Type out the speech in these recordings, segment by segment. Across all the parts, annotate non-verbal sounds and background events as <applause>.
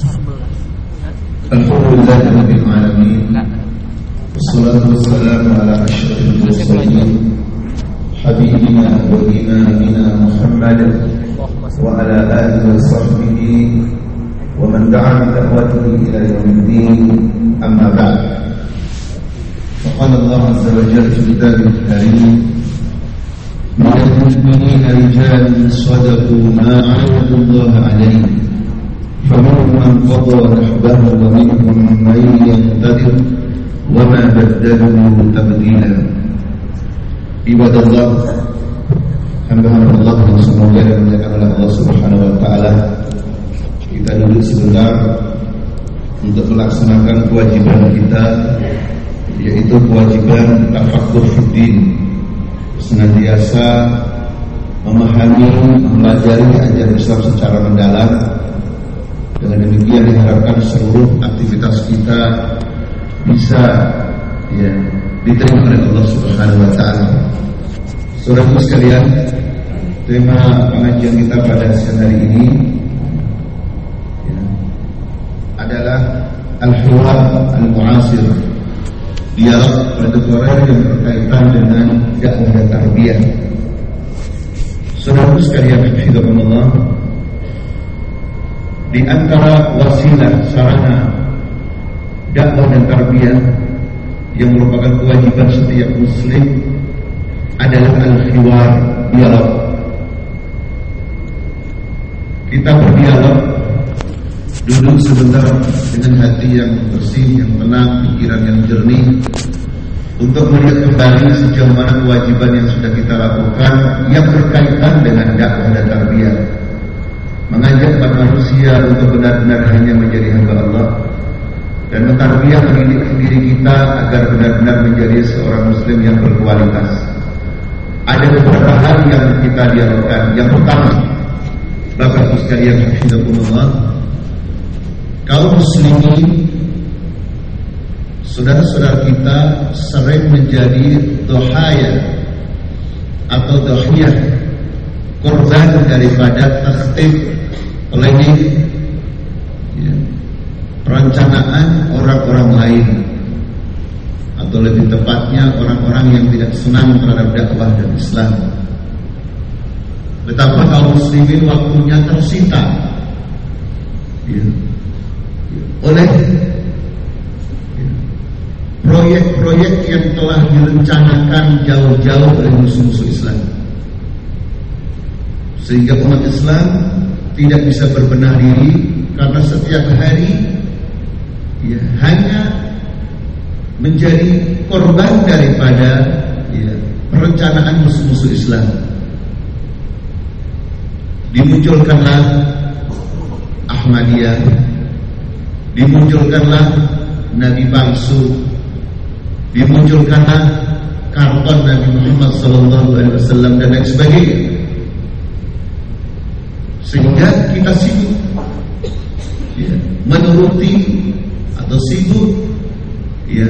الحمد لله رب العالمين والصلاة والسلام على أشرف المرسلين حبيبنا وإمامنا محمد وعلى آله وصحبه ومن دعا بدعوته إلى يوم الدين أما بعد فقال الله عز وجل في كتابه الكريم من المؤمنين رجال صدقوا ما عاهدوا الله عليه فمنهم من قضى نحبه ومنهم من ينتظر وما بدلوا تبديلا عباد الله hamba-hamba Allah yang semoga dimuliakan oleh Allah Subhanahu wa taala. Kita duduk sebentar untuk melaksanakan kewajiban kita yaitu kewajiban tafakkur fiddin. Senantiasa memahami, mempelajari ajaran Islam secara mendalam. dengan demikian diharapkan seluruh aktivitas kita bisa ya diterima oleh Allah Subhanahu wa taala. Saudara sekalian, tema pengajian kita pada siang hari ini ya, adalah al-hiwar al-mu'asir dialog kontemporer yang berkaitan dengan dakwah dan tarbiyah. Saudara sekalian, Allah di antara wasilah sarana dakwah dan tarbiyah yang merupakan kewajiban setiap muslim adalah al-hiwar dialog. Kita berdialog duduk sebentar dengan hati yang bersih, yang tenang, pikiran yang jernih untuk melihat kembali sejauh mana kewajiban yang sudah kita lakukan yang berkaitan dengan dakwah dan tarbiyah. Mengajak manusia untuk benar-benar hanya menjadi hamba Allah dan mentarbiyah mendidik diri kita agar benar-benar menjadi seorang muslim yang berkualitas. Ada beberapa hal yang kita dialogkan. Yang pertama, Bapak sekalian Hafizahullah, kaum muslimin saudara-saudara kita sering menjadi dohaya atau dohiyah korban daripada tertib planning ya, perencanaan orang-orang lain atau lebih tepatnya orang-orang yang tidak senang terhadap dakwah dan Islam. Betapa kaum muslimin waktunya tersita ya, ya, oleh proyek-proyek yang telah direncanakan jauh-jauh oleh musuh-musuh Islam. Sehingga umat Islam tidak bisa berbenah diri karena setiap hari ya, hanya menjadi korban daripada ya, perencanaan musuh-musuh Islam. Dimunculkanlah Ahmadiyah, dimunculkanlah Nabi palsu, dimunculkanlah karton Nabi Muhammad SAW dan lain sebagainya. Sehingga kita sibuk. Ya, menuruti atau sibuk ya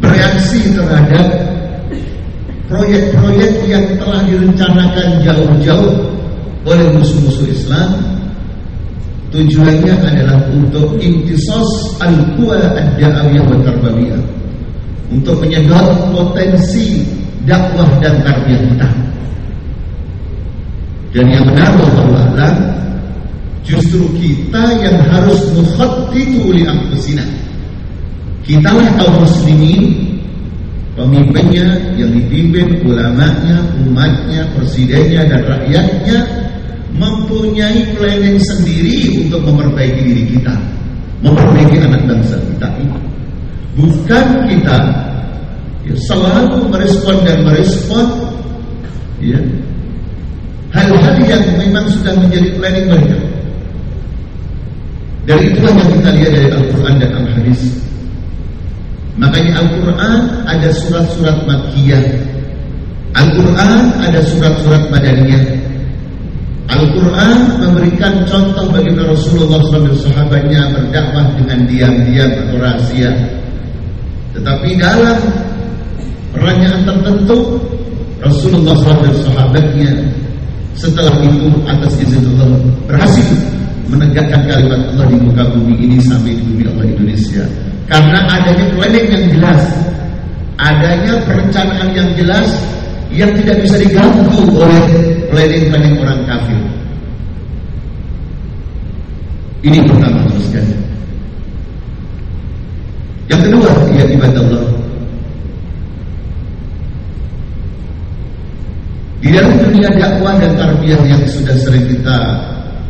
bereaksi terhadap proyek-proyek yang telah direncanakan jauh-jauh oleh musuh-musuh Islam. Tujuannya adalah untuk intisos al-quwa ad-da'awiyah wa tarbawiyah. Untuk menyedot potensi dakwah dan tarbiyah kita dan yang benar Allah justru kita yang harus mukhattitu li anfusina kita lah kaum muslimin pemimpinnya yang dipimpin ulamanya, umatnya, presidennya dan rakyatnya mempunyai planning sendiri untuk memperbaiki diri kita, memperbaiki anak bangsa kita ini. Bukan kita ya, selalu merespon dan merespon ya hal-hal yang memang sudah menjadi planning mereka. Dari itulah yang kita lihat dari Al-Quran dan Al-Hadis. Makanya Al-Quran ada surat-surat Makkiyah. Al-Quran ada surat-surat Madaniyah. Al-Quran memberikan contoh bagaimana Rasulullah SAW sahabatnya berdakwah dengan diam-diam atau rahasia. Tetapi dalam pertanyaan tertentu Rasulullah SAW sahabatnya setelah itu atas izin Allah berhasil menegakkan kalimat Allah di muka bumi ini sampai di bumi Allah Indonesia. Karena adanya planning yang jelas, adanya perencanaan yang jelas yang tidak bisa diganggu oleh planning-planning orang kafir. Ini pertama teruskan. Yang kedua, ya ibadah Allah. Di dalam dunia dakwah dan tarbiyah yang sudah sering kita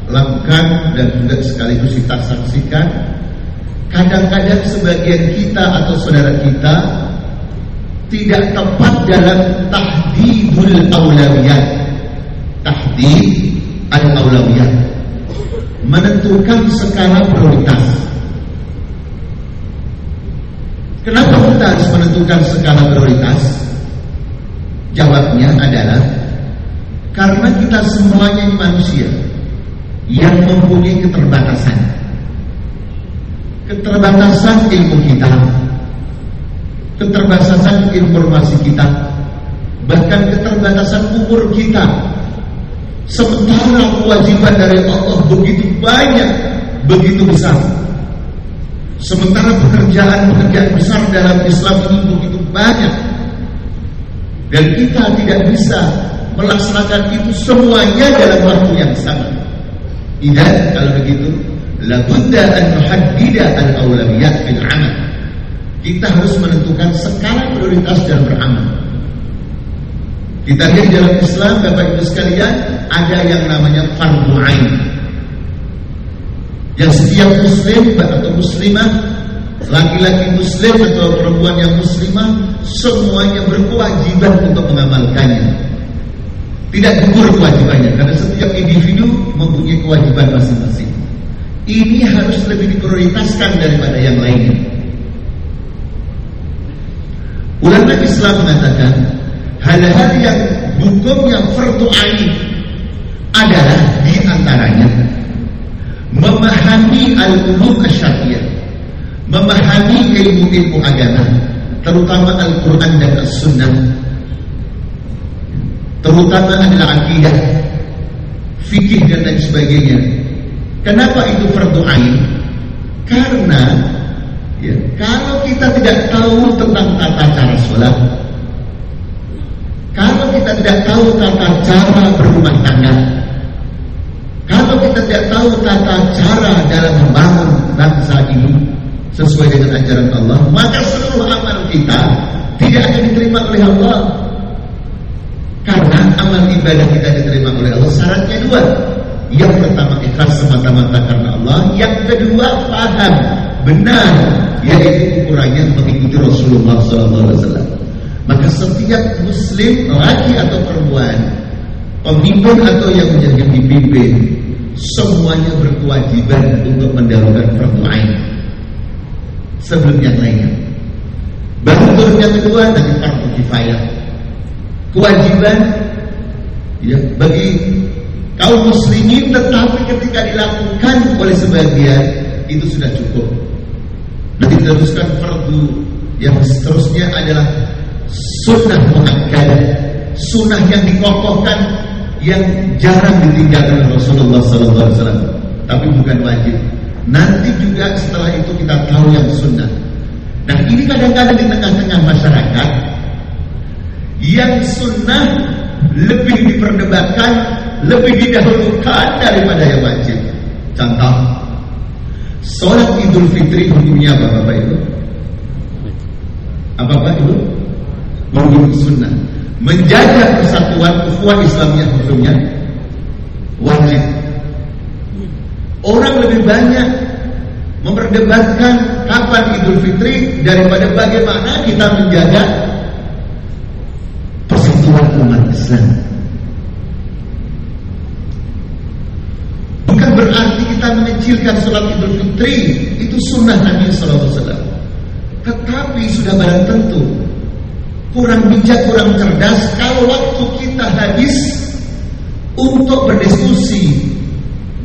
lakukan dan juga sekaligus kita saksikan kadang-kadang sebagian kita atau saudara kita tidak tepat dalam tahdidul aulawiyat tahdid al aulawiyat menentukan skala prioritas. Kenapa kita harus menentukan skala prioritas? Jawabnya adalah karena kita semuanya manusia yang mempunyai keterbatasan. Keterbatasan ilmu kita, keterbatasan informasi kita, bahkan keterbatasan umur kita. Sementara kewajiban dari Allah begitu banyak, begitu besar. Sementara pekerjaan-pekerjaan besar dalam Islam ini begitu banyak. Dan kita tidak bisa melaksanakan itu semuanya dalam waktu yang sama. Idan kalau begitu labudda an nuhaddida al aulawiyat fil amal. Kita harus menentukan skala prioritas dalam beramal. Kita lihat dalam Islam Bapak Ibu sekalian ada yang namanya fardu ain. Yang setiap muslim atau muslimah laki-laki muslim atau perempuan yang muslimah semuanya berkewajiban untuk mengamalkannya. Tidak gugur kewajibannya karena setiap individu mempunyai kewajiban masing-masing. Ini harus lebih diprioritaskan daripada yang lainnya. Ulama Islam mengatakan hal-hal yang hukumnya fardu ain adalah di antaranya memahami al-ulum asyariyah, memahami ilmu-ilmu agama, terutama Al-Qur'an dan As-Sunnah terutama adalah akidah, fikih dan lain sebagainya. Kenapa itu fardu ain? Karena ya, kalau kita tidak tahu tentang tata cara sholat, kalau kita tidak tahu tata cara berumah tangga, kalau kita tidak tahu tata cara dalam membangun bangsa ini sesuai dengan ajaran Allah, maka seluruh amal kita tidak akan diterima oleh Allah. Karena amal ibadah kita diterima oleh Allah syaratnya dua. Yang pertama ikhlas semata-mata karena Allah. Yang kedua paham benar yaitu ukurannya mengikuti Rasulullah SAW. Maka setiap muslim laki atau perempuan, pemimpin atau yang menjadi dipimpin, semuanya berkewajiban untuk mendahulukan fardu ain sebelum yang lainnya. Baru yang kedua nanti fardu kifayah kewajiban ya bagi kaum muslimin tetapi ketika dilakukan oleh sebagian itu sudah cukup. Nanti diteruskan fardu yang seterusnya adalah sunnah muakkad, sunnah yang dikokohkan yang jarang ditinggalkan Rasulullah SAW, tapi bukan wajib. Nanti juga setelah itu kita tahu yang sunnah. Nah ini kadang-kadang di tengah-tengah masyarakat yang sunnah lebih diperdebatkan, lebih didahulukan daripada yang wajib. Contoh, sholat Idul Fitri hukumnya apa Bapak Ibu? Apa Bapak Ibu? Hukum sunnah. Menjaga persatuan ukhuwah Islamnya hukumnya wajib. Orang lebih banyak memperdebatkan kapan Idul Fitri daripada bagaimana kita menjaga persatuan umat Islam. Bukan berarti kita mengecilkan sholat Idul Fitri, itu sunnah Nabi SAW. Tetapi sudah barang tentu kurang bijak, kurang cerdas kalau waktu kita habis untuk berdiskusi,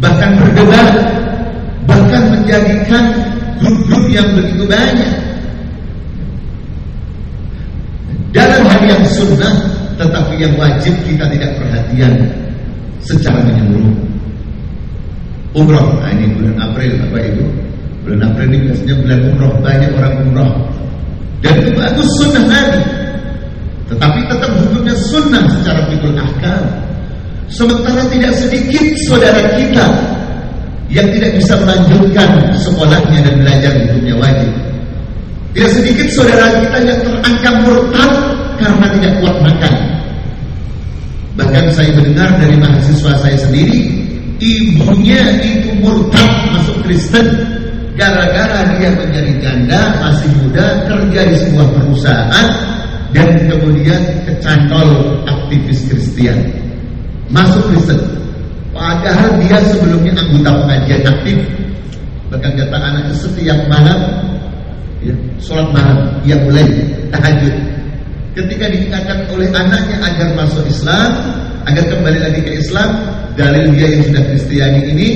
bahkan berdebat, bahkan menjadikan grup-grup yang begitu banyak dalam hal yang sunnah tetapi yang wajib kita tidak perhatian secara menyeluruh. umroh. Nah ini bulan April apa itu? Bulan April ini biasanya bulan umroh banyak orang umroh. Dan itu bagus sunnah Nabi. Tetapi tetap hukumnya sunnah secara fikul ahkam. Sementara tidak sedikit saudara kita yang tidak bisa melanjutkan sekolahnya dan belajar hukumnya wajib. Tidak sedikit saudara kita yang terancam murtad karena tidak kuat makan. Bahkan saya mendengar dari mahasiswa saya sendiri ibunya itu murtad masuk Kristen gara-gara dia menjadi janda masih muda kerja di sebuah perusahaan dan kemudian kecantol aktivis Kristen masuk Kristen. Padahal dia sebelumnya anggota pengajian aktif. Bahkan kata anaknya setiap malam ya, sholat malam ia mulai tahajud ketika diingatkan oleh anaknya agar masuk Islam agar kembali lagi ke Islam dalil dia yang sudah Kristiani ini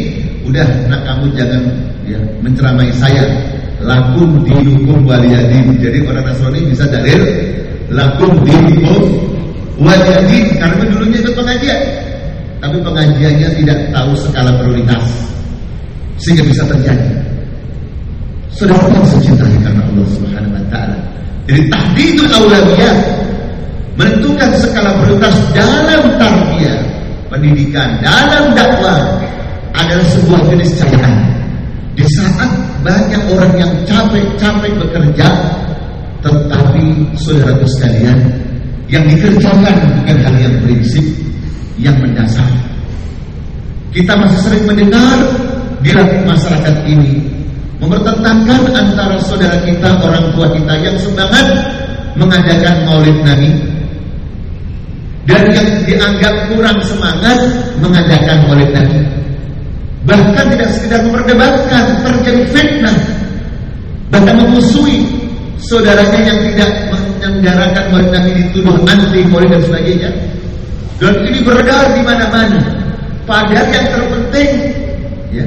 udah nak kamu jangan ya menceramai saya. Lakum dinukum waliyadin. Jadi orang Nasrani bisa dalil lakum dinukum waliyadin. Karena dulunya itu pengajian. Tapi pengajiannya tidak tahu skala prioritas sehingga bisa terjadi. Saudara yang saya cintai karena Allah Subhanahu wa taala jadi tahdidul aulawiyah menentukan skala prioritas dalam tarbiyah pendidikan dalam dakwah adalah sebuah jenis cahaya. Di saat banyak orang yang capek-capek bekerja, tetapi saudara sekalian, yang dikerjakan bukan hal yang prinsip, yang mendasar. Kita masih sering mendengar di masyarakat ini mempertentangkan antara saudara kita, orang tua kita yang semangat mengadakan maulid Nabi dan yang dianggap kurang semangat mengadakan maulid Nabi. Bahkan tidak sekedar memperdebatkan, terjadi fitnah. Bahkan memusuhi saudaranya yang tidak menyelenggarakan maulid Nabi dituduh anti maulid dan sebagainya. Dan ini beredar di mana-mana. Padahal yang terpenting, ya,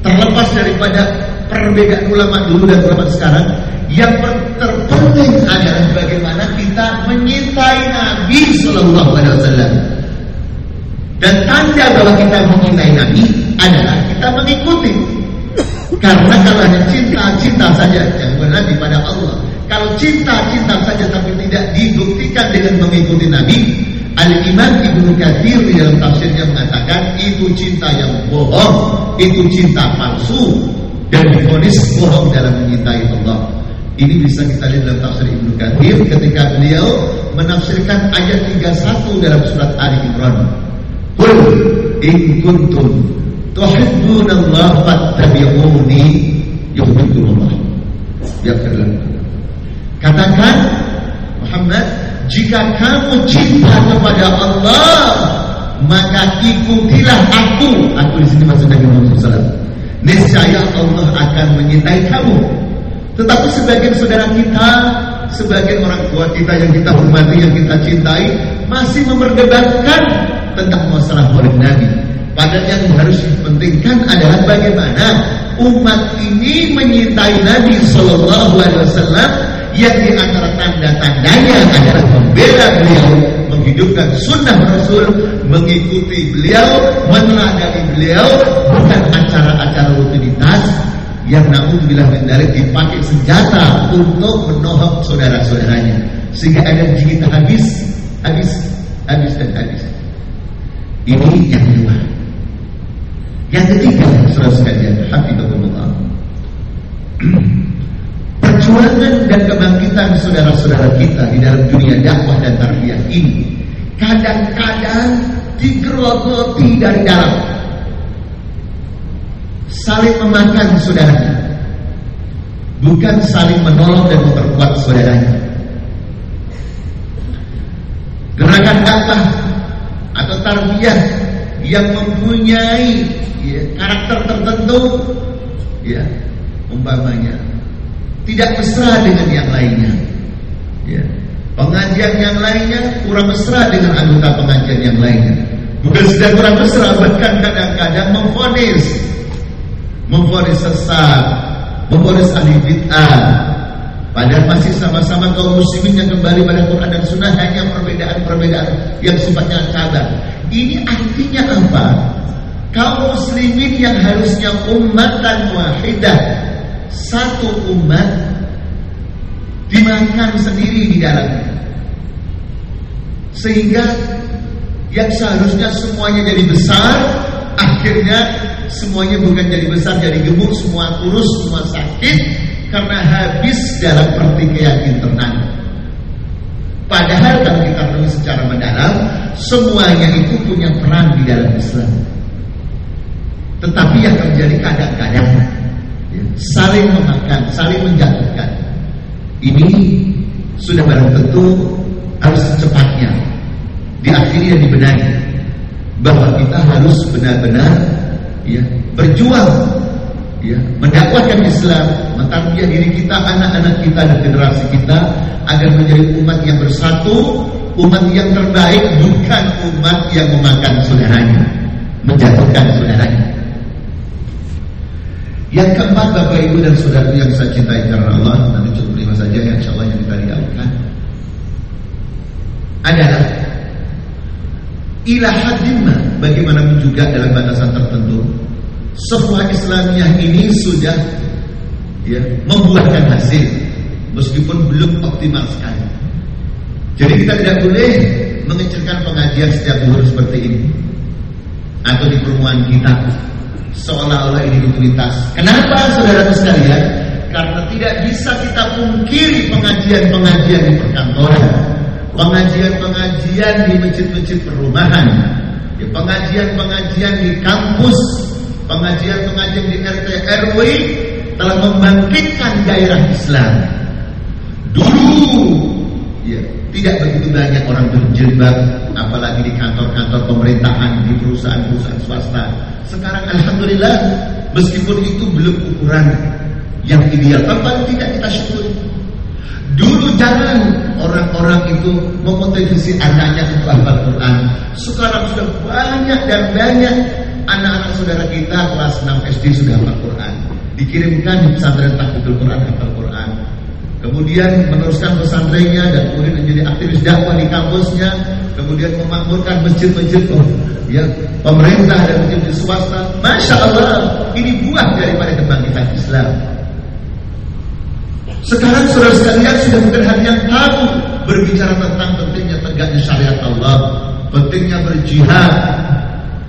terlepas daripada perbedaan ulama dulu dan ulama sekarang, yang terpenting adalah bagaimana kita menyintai Nabi Shallallahu Alaihi Wasallam. Dan tanda bahwa kita mencintai Nabi adalah kita mengikuti. Karena kalau hanya cinta-cinta saja yang benar pada Allah. Kalau cinta-cinta saja tapi tidak dibuktikan dengan mengikuti Nabi, Al-Imam Ibnu Katsir dalam tafsirnya mengatakan itu cinta yang bohong, itu cinta palsu dan difonis bohong dalam mencintai Allah. Ini bisa kita lihat dalam tafsir Ibnu Katsir ketika beliau menafsirkan ayat 31 dalam surat Ali Imran. Qul in kuntum tuhibbunallaha fattabi'uni yuhibbukumullah. Ya Katakan Muhammad, jika kamu cinta kepada Allah, maka ikutilah aku. Aku di sini maksudnya Nabi Muhammad SAW. Niscaya Allah akan menyintai kamu tetapi sebagian saudara kita, sebagian orang tua kita yang kita hormati, yang kita cintai, masih memperdebatkan tentang masalah maulid Nabi. Padahal yang harus dipentingkan adalah bagaimana umat ini menyintai Nabi Shallallahu Alaihi Wasallam yang di antara tanda-tandanya adalah membela beliau, menghidupkan sunnah Rasul, mengikuti beliau, meneladani beliau, bukan acara-acara rutinitas, yang namun bila mendarat dipakai senjata untuk menohok saudara-saudaranya. Sehingga ada gigi habis habis habis dan habis. Ini yang kedua. Yang ketiga saudara sekalian hafizahullah <clears throat> perjuangan dan kebangkitan saudara-saudara kita di dalam dunia dakwah dan tarbiyah ini kadang-kadang digerogoti dari dalam. Saling memakan saudaranya bukan saling menolong dan memperkuat saudaranya. Gerakan dakwah atau tarbiyah yang mempunyai ya, karakter tertentu ya umpamanya tidak mesra dengan yang lainnya ya pengajian yang lainnya kurang mesra dengan anggota pengajian yang lainnya bukan sedang kurang mesra bahkan kadang-kadang memfonis memfonis sesat, memfonis ahli bid'ah. Padahal masih sama-sama kaum muslimin yang kembali pada Quran dan Sunnah hanya perbedaan-perbedaan yang sifatnya cabang. Ini artinya apa? kaum muslimin yang harusnya ummatan wahidah satu umat dimakan sendiri di dalamnya sehingga yang seharusnya semuanya jadi besar akhirnya semuanya bukan jadi besar jadi gemuk semua kurus semua sakit karena habis dalam pertikaian internal. Padahal kalau kita perlu secara mendalam semuanya itu punya peran di dalam Islam. Tetapi yang terjadi kadang-kadang ya, saling memakan, saling menjatuhkan. Ini sudah barang tentu harus secepatnya diakhiri dan dibenahi bahwa kita harus benar-benar ya berjuang ya mendakwahkan Islam, mentarbiyah diri kita, anak-anak kita dan generasi kita agar menjadi umat yang bersatu, umat yang terbaik bukan umat yang memakan saudaranya, menjatuhkan saudaranya. Yang keempat Bapak Ibu dan Saudara yang saya cintai karena Allah lima saja yang insya yang kita dialihkan Adalah Ila hadimna Bagaimana juga dalam batasan tertentu Sebuah Islamiyah ini sudah ya, Membuahkan hasil Meskipun belum optimal sekali Jadi kita tidak boleh Mengecilkan pengajian setiap bulan seperti ini Atau di perumahan kita seolah-olah ini rutinitas. Kenapa saudara sekalian? Karena tidak bisa kita pungkiri pengajian-pengajian di perkantoran, pengajian-pengajian di masjid-masjid perumahan, pengajian-pengajian di kampus, pengajian-pengajian di RT RW telah membangkitkan gairah Islam. Dulu ya, tidak begitu banyak orang berjilbab apalagi di kantor-kantor pemerintahan, di perusahaan-perusahaan swasta. Sekarang Alhamdulillah Meskipun itu belum ukuran yang ideal paling tidak kita syukuri Dulu jangan orang-orang itu memotivasi anaknya untuk hafal Quran. Sekarang sudah banyak dan banyak anak-anak saudara kita kelas 6 SD sudah hafal Quran. Dikirimkan di pesantren tahfidzul Quran hafal Quran. Kemudian meneruskan pesantrennya dan kemudian menjadi aktivis dakwah di kampusnya, kemudian memakmurkan masjid-masjid ya pemerintah dan masjid swasta. Masya Allah, ini buah daripada kebangkitan Islam. Sekarang saudara sekalian sudah bukan hanya yang tahu berbicara tentang pentingnya tegaknya syariat Allah, pentingnya berjihad,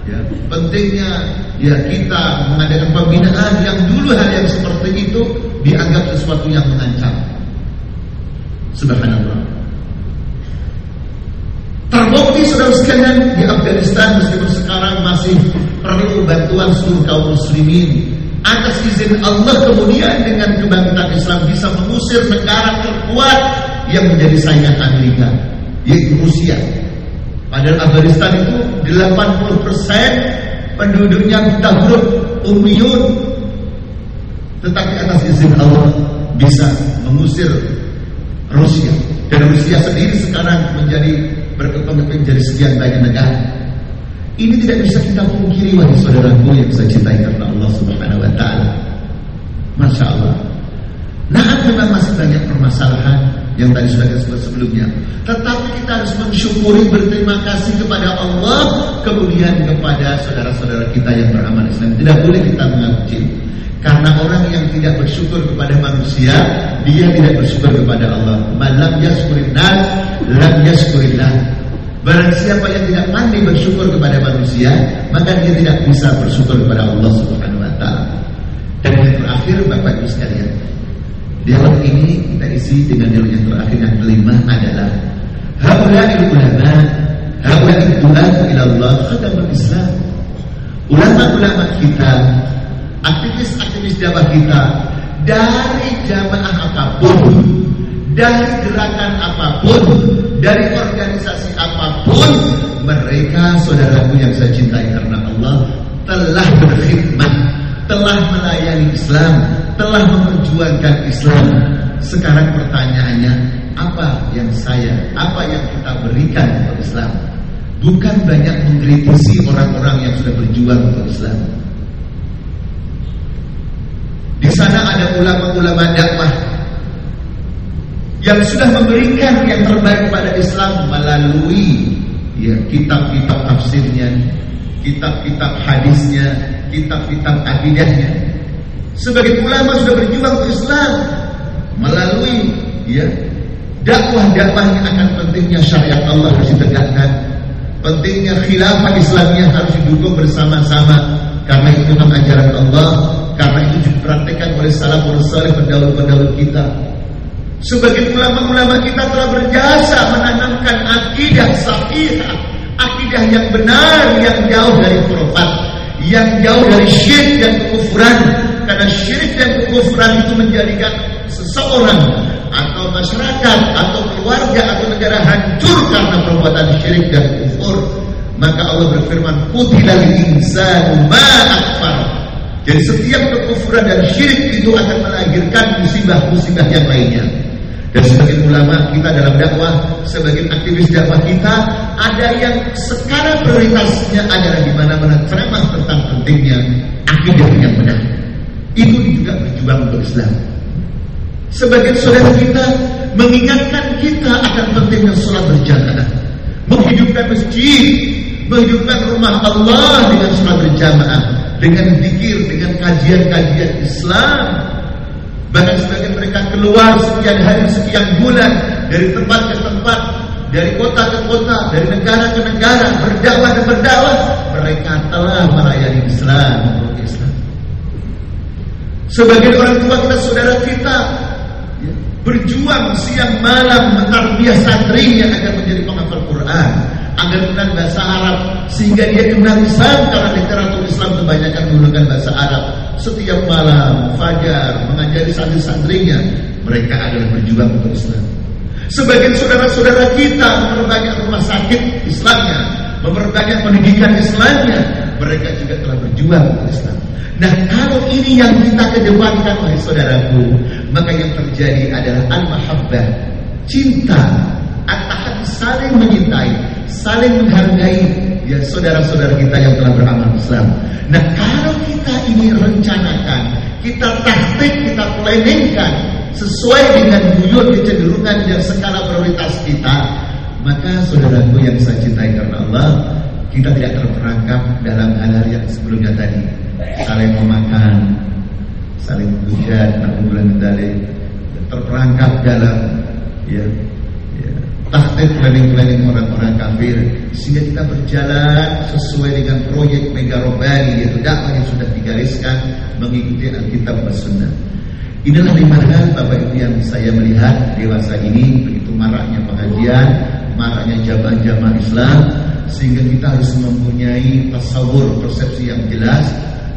ya, pentingnya ya kita mengadakan pembinaan yang dulu hal yang seperti itu dianggap sesuatu yang mengancam. Subhanallah. Terbukti saudara sekalian di Afghanistan meskipun sekarang masih perlu bantuan seluruh kaum muslimin atas izin Allah kemudian dengan kebangkitan Islam bisa mengusir negara terkuat yang menjadi saingan Amerika yaitu Rusia. Padahal Afghanistan itu 80% penduduknya buta huruf umiyun tetapi atas izin Allah bisa mengusir Rusia dan Rusia sendiri sekarang menjadi berkembang menjadi sekian banyak negara. Ini tidak bisa kita pungkiri wahai saudaraku yang saya cintai karena Allah. Masya Allah. Nah, memang masih banyak permasalahan yang tadi sudah disebut sebelumnya. Tetapi kita harus mensyukuri berterima kasih kepada Allah, kemudian kepada saudara-saudara kita yang beramal Islam. Tidak boleh kita mengaku Karena orang yang tidak bersyukur kepada manusia, dia tidak bersyukur kepada Allah. Malam yaskurin nas, lam yaskurillah. Barang siapa yang tidak pandai bersyukur kepada manusia, maka dia tidak bisa bersyukur kepada Allah Subhanahu terakhir Bapak Ibu sekalian, dialog ini kita isi dengan dialog yang terakhir yang kelima adalah haula'i ulama, haula'i du'at ila Allah khadamul Islam. Ulama-ulama kita aktivis-aktivis dakwah kita dari jamaah apa pun, dari gerakan apa pun, dari organisasi apa pun, mereka saudaraku yang saya cintai karena Allah telah berkhidmat, telah melayani Islam, telah memperjuangkan Islam. Sekarang pertanyaannya, apa yang saya, apa yang kita berikan untuk Islam? Bukan banyak mengkritisi orang-orang yang sudah berjuang untuk Islam di sana ada ulama-ulama dakwah yang sudah memberikan yang terbaik pada Islam melalui ya kitab-kitab tafsirnya, kitab-kitab hadisnya, kitab-kitab akidahnya. Sebagai ulama sudah berjuang untuk Islam melalui ya dakwah-dakwahnya akan pentingnya syariat Allah harus ditegakkan, pentingnya khilafah Islamnya harus didukung bersama-sama karena itu memang ajaran Allah, karena itu dipraktekkan oleh salafun saleh pendahulu-pendahulu kita. Sebagai ulama-ulama kita telah berjasa menanamkan akidah sahihah, akidah yang benar, yang jauh dari khurafat, yang jauh dari syirik dan kekufuran. Karena syirik dan kekufuran itu menjadikan seseorang atau masyarakat atau keluarga atau negara hancur karena perbuatan syirik dan kufur. Maka Allah berfirman, "Qutilal insanu ma akfar." Jadi setiap kekufuran dan syirik itu akan melahirkan musibah-musibah yang lainnya. Dan sebagai ulama kita dalam dakwah, sebagai aktivis dakwah kita, ada yang skala prioritasnya adalah di mana-mana ceramah tentang pentingnya akidah yang benar. Itu juga berjuang untuk Islam. Sebagai saudara kita mengingatkan kita akan pentingnya sholat berjamaah, menghidupkan masjid, menghidupkan rumah Allah dengan sholat berjamaah, dengan zikir, dengan kajian-kajian Islam. Bahkan sebagian mereka keluar sekian hari, sekian bulan dari tempat ke tempat, dari kota ke kota, dari negara ke negara, berdakwah dan berdakwah. Mereka telah melayani Islam, Islam. Sebagai orang tua kita, saudara kita, ya, berjuang siang malam mentarbiah santrinya agar menjadi penghafal Quran, agar kenal bahasa Arab, sehingga dia kenal Islam karena literatur Islam kebanyakan menggunakan bahasa Arab. Setiap malam, fajar, mengajari santri-santrinya, mereka adalah berjuang untuk Islam. Sebagian saudara-saudara kita memperbanyak rumah sakit Islamnya, memperbanyak pendidikan Islamnya, mereka juga telah berjuang untuk Islam. Nah kalau ini yang kita kedepankan wahai saudaraku Maka yang terjadi adalah al-mahabbah Cinta At-tahad saling menyintai Saling menghargai Ya saudara-saudara kita yang telah beramal Islam. Nah kalau kita ini rencanakan Kita taktik, kita planningkan Sesuai dengan buyut kecenderungan dan skala prioritas kita Maka saudaraku yang saya cintai karena Allah Kita tidak terperangkap dalam hal-hal yang sebelumnya tadi. Saling memakan, saling menghujat, bulan dari terperangkap dalam ya, ya taktik planning-planning orang-orang kafir sehingga kita berjalan sesuai dengan proyek Mega Robani yaitu dakwah yang sudah digariskan mengikuti Alkitab dan. Inilah lima hal Bapak Ibu yang saya melihat dewasa ini begitu maraknya pengajian, maraknya jamaah-jamaah Islam sehingga kita harus mempunyai tasawur persepsi yang jelas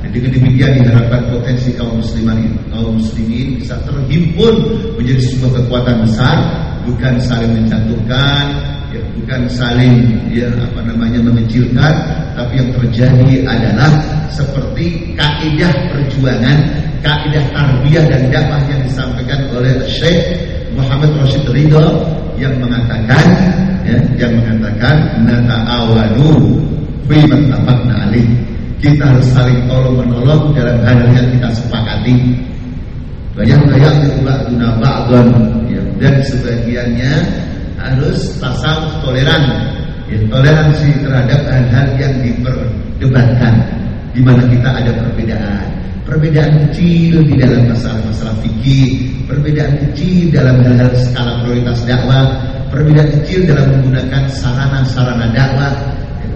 dengan demikian diharapkan potensi kaum muslimin kaum muslimin bisa terhimpun menjadi sebuah kekuatan besar, bukan saling menjatuhkan, ya, bukan saling ya apa namanya mengecilkan, tapi yang terjadi adalah seperti kaidah perjuangan, kaidah tarbiyah dan dakwah yang disampaikan oleh Syekh Muhammad Rashid Ridho yang mengatakan ya, yang mengatakan nata'awanu fi mattafaqna alaih kita harus saling tolong menolong dalam hal yang kita sepakati. Banyak-banyak juga guna ya. Dan sebagiannya harus tasawuf toleran. Ya, toleransi terhadap hal-hal yang diperdebatkan di mana kita ada perbedaan. Perbedaan kecil di dalam masalah-masalah fikih, perbedaan kecil dalam hal-hal skala prioritas dakwah, perbedaan kecil dalam menggunakan sarana-sarana dakwah,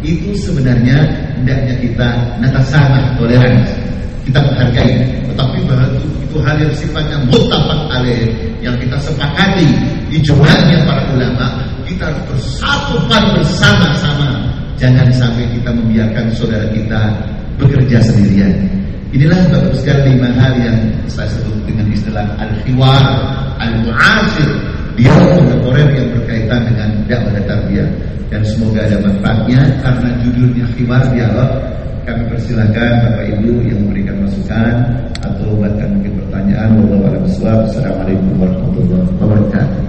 itu sebenarnya hendaknya kita natasama toleransi kita menghargai. Tetapi baru itu hal yang sifatnya mutafak alaih yang kita sepakati ijma'nya para ulama. Kita harus bersatukan bersama-sama. Jangan sampai kita membiarkan saudara kita bekerja sendirian. Inilah bapak sekali lima hal yang saya sebut dengan istilah al-hiwar al-mu'asir dialog kontemporer yang berkaitan dengan dakwah dan tarbiyah. Dan semoga ada manfaatnya karena judulnya khibar dialog kami persilakan Bapak Ibu yang memberikan masukan atau bahkan mungkin pertanyaan. Wassalamualaikum warahmatullahi wabarakatuh